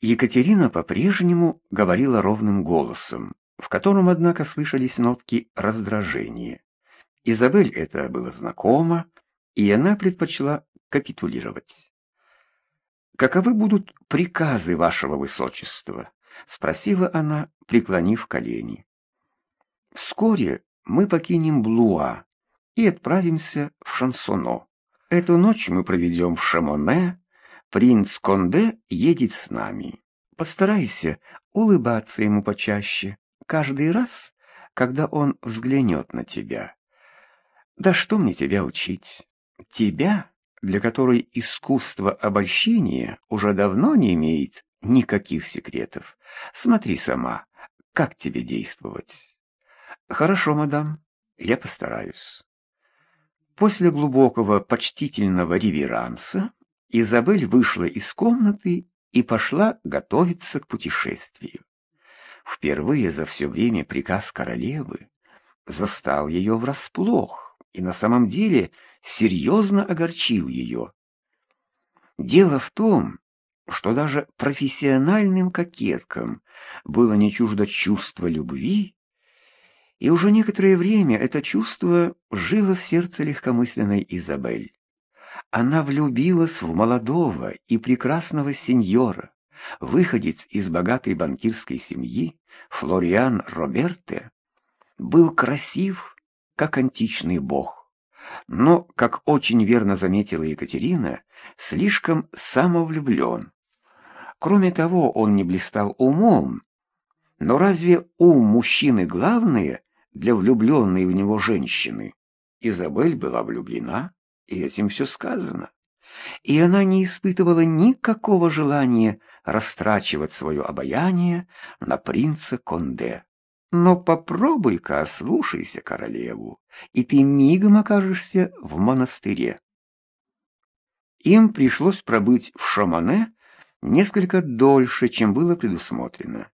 Екатерина по-прежнему говорила ровным голосом, в котором, однако, слышались нотки раздражения. Изабель это было знакомо, и она предпочла капитулировать. «Каковы будут приказы вашего высочества?» — спросила она, преклонив колени. «Вскоре мы покинем Блуа и отправимся в Шансоно. Эту ночь мы проведем в Шамоне, принц Конде едет с нами. Постарайся улыбаться ему почаще, каждый раз, когда он взглянет на тебя. Да что мне тебя учить? Тебя, для которой искусство обольщения уже давно не имеет никаких секретов. Смотри сама, как тебе действовать. Хорошо, мадам, я постараюсь. После глубокого почтительного реверанса Изабель вышла из комнаты и пошла готовиться к путешествию. Впервые за все время приказ королевы застал ее врасплох и на самом деле серьезно огорчил ее. Дело в том, что даже профессиональным кокеткам было не чуждо чувство любви, и уже некоторое время это чувство жило в сердце легкомысленной Изабель. Она влюбилась в молодого и прекрасного сеньора, выходец из богатой банкирской семьи, Флориан Роберте, был красив, как античный бог. Но, как очень верно заметила Екатерина, слишком самовлюблен. Кроме того, он не блистал умом. Но разве ум мужчины главное для влюбленной в него женщины? Изабель была влюблена, этим все сказано. И она не испытывала никакого желания растрачивать свое обаяние на принца Конде. Но попробуй-ка ослушайся королеву, и ты мигом окажешься в монастыре. Им пришлось пробыть в Шамане несколько дольше, чем было предусмотрено.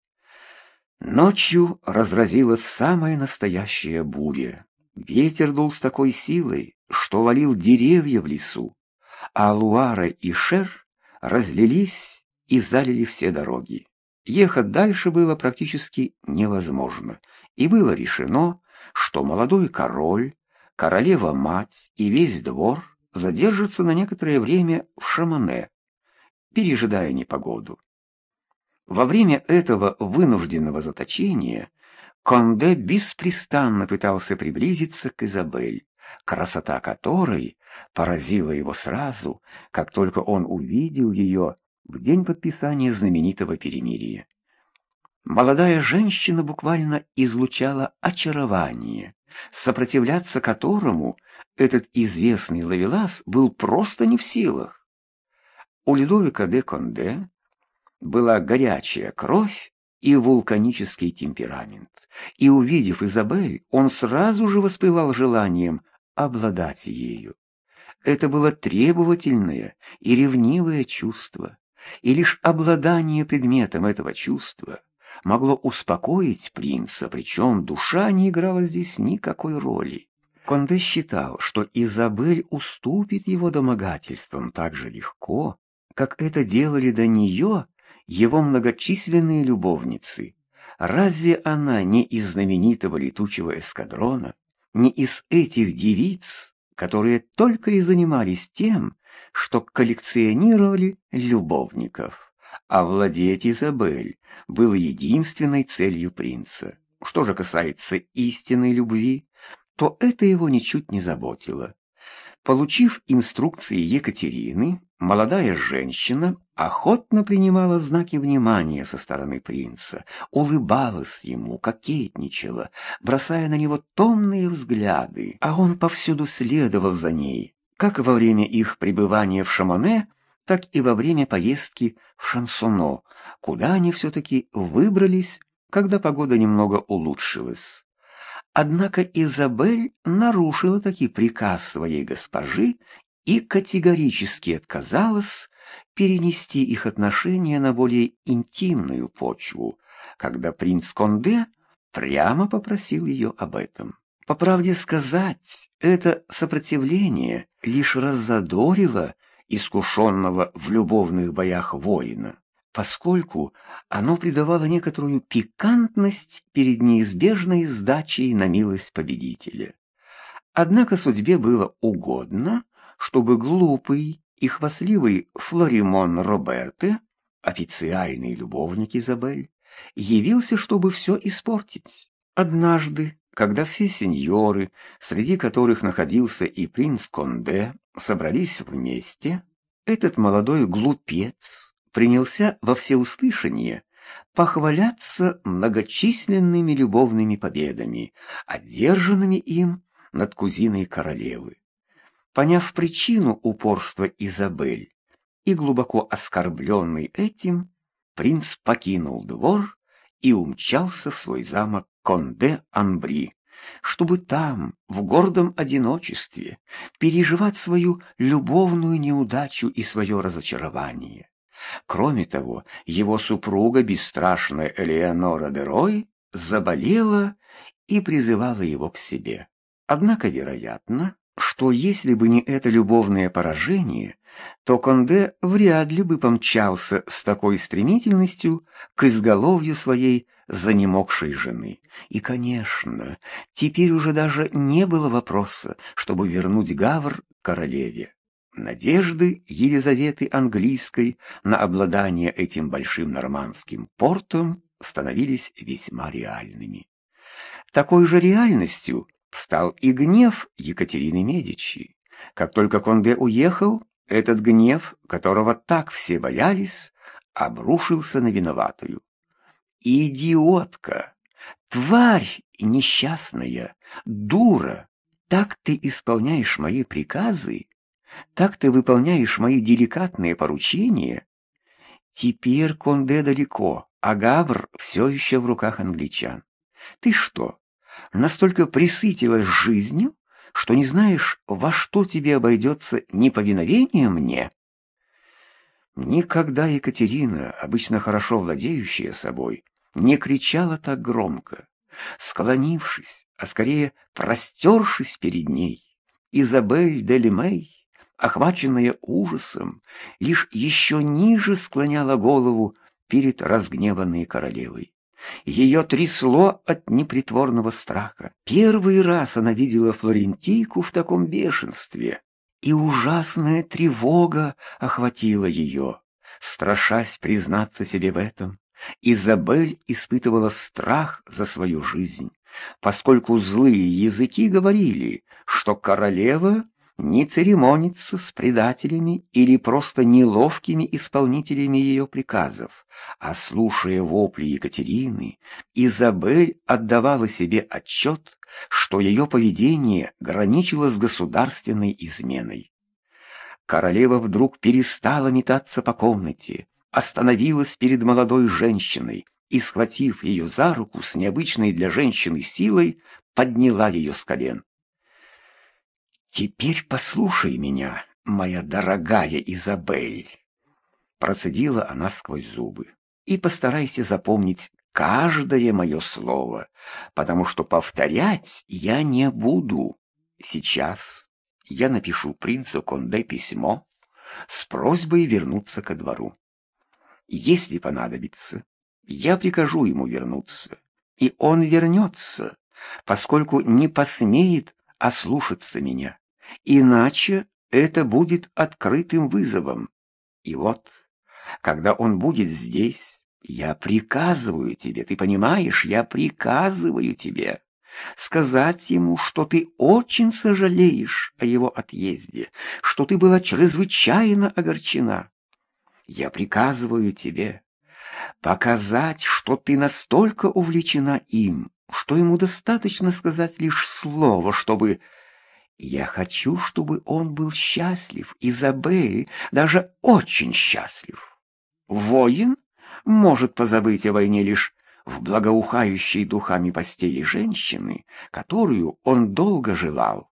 Ночью разразилась самая настоящая буря. Ветер дул с такой силой, что валил деревья в лесу, а Луара и Шер разлились и залили все дороги. Ехать дальше было практически невозможно, и было решено, что молодой король, королева-мать и весь двор задержатся на некоторое время в Шамане, пережидая непогоду. Во время этого вынужденного заточения Конде беспрестанно пытался приблизиться к Изабель, красота которой поразила его сразу, как только он увидел ее в день подписания знаменитого перемирия. Молодая женщина буквально излучала очарование, сопротивляться которому этот известный лавелас был просто не в силах. У Людовика де Конде была горячая кровь и вулканический темперамент, и, увидев Изабель, он сразу же воспылал желанием обладать ею. Это было требовательное и ревнивое чувство, и лишь обладание предметом этого чувства могло успокоить принца, причем душа не играла здесь никакой роли. Конде считал, что Изабель уступит его домогательствам так же легко, как это делали до нее его многочисленные любовницы. Разве она не из знаменитого летучего эскадрона, не из этих девиц, которые только и занимались тем, что коллекционировали любовников? А владеть Изабель было единственной целью принца. Что же касается истинной любви, то это его ничуть не заботило. Получив инструкции Екатерины, молодая женщина охотно принимала знаки внимания со стороны принца, улыбалась ему, кокетничала, бросая на него томные взгляды, а он повсюду следовал за ней, как во время их пребывания в Шамоне, так и во время поездки в Шансоно, куда они все-таки выбрались, когда погода немного улучшилась. Однако Изабель нарушила таки приказ своей госпожи и категорически отказалась перенести их отношения на более интимную почву, когда принц Конде прямо попросил ее об этом. По правде сказать, это сопротивление лишь раззадорило искушенного в любовных боях воина. Поскольку оно придавало некоторую пикантность перед неизбежной сдачей на милость победителя. Однако судьбе было угодно, чтобы глупый и хвастливый Флоримон Роберте, официальный любовник Изабель, явился, чтобы все испортить. Однажды, когда все сеньоры, среди которых находился и принц Конде, собрались вместе, этот молодой глупец принялся во всеуслышание похваляться многочисленными любовными победами, одержанными им над кузиной королевы. Поняв причину упорства Изабель и глубоко оскорбленный этим, принц покинул двор и умчался в свой замок Конде-Анбри, чтобы там, в гордом одиночестве, переживать свою любовную неудачу и свое разочарование. Кроме того, его супруга, бесстрашная Элеонора де Рой, заболела и призывала его к себе. Однако, вероятно, что если бы не это любовное поражение, то Конде вряд ли бы помчался с такой стремительностью к изголовью своей занемогшей жены. И, конечно, теперь уже даже не было вопроса, чтобы вернуть Гавр королеве. Надежды Елизаветы Английской на обладание этим большим нормандским портом становились весьма реальными. Такой же реальностью стал и гнев Екатерины Медичи. Как только Конде уехал, этот гнев, которого так все боялись, обрушился на виноватую. «Идиотка! Тварь несчастная! Дура! Так ты исполняешь мои приказы? Так ты выполняешь мои деликатные поручения?» Теперь Конде далеко, а Гавр все еще в руках англичан. Ты что, настолько присытилась жизнью, что не знаешь, во что тебе обойдется неповиновение мне? Никогда Екатерина, обычно хорошо владеющая собой, не кричала так громко. Склонившись, а скорее простершись перед ней, Изабель де Лемей, охваченная ужасом, лишь еще ниже склоняла голову перед разгневанной королевой. Ее трясло от непритворного страха. Первый раз она видела Флорентийку в таком бешенстве, и ужасная тревога охватила ее. Страшась признаться себе в этом, Изабель испытывала страх за свою жизнь, поскольку злые языки говорили, что королева не церемонится с предателями или просто неловкими исполнителями ее приказов, а слушая вопли Екатерины, Изабель отдавала себе отчет, что ее поведение граничило с государственной изменой. Королева вдруг перестала метаться по комнате, остановилась перед молодой женщиной и, схватив ее за руку с необычной для женщины силой, подняла ее с колен. «Теперь послушай меня, моя дорогая Изабель!» Процедила она сквозь зубы. «И постарайся запомнить каждое мое слово, потому что повторять я не буду. Сейчас я напишу принцу Конде письмо с просьбой вернуться ко двору. Если понадобится, я прикажу ему вернуться, и он вернется, поскольку не посмеет ослушаться меня. Иначе это будет открытым вызовом. И вот, когда он будет здесь, я приказываю тебе, ты понимаешь, я приказываю тебе сказать ему, что ты очень сожалеешь о его отъезде, что ты была чрезвычайно огорчена. Я приказываю тебе показать, что ты настолько увлечена им, что ему достаточно сказать лишь слово, чтобы я хочу, чтобы он был счастлив, Изабель, даже очень счастлив. Воин может позабыть о войне лишь в благоухающей духами постели женщины, которую он долго желал.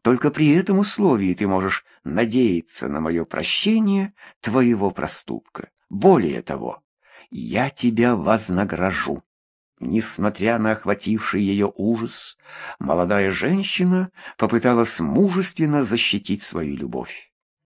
Только при этом условии ты можешь надеяться на мое прощение твоего проступка. Более того, я тебя вознагражу. Несмотря на охвативший ее ужас, молодая женщина попыталась мужественно защитить свою любовь.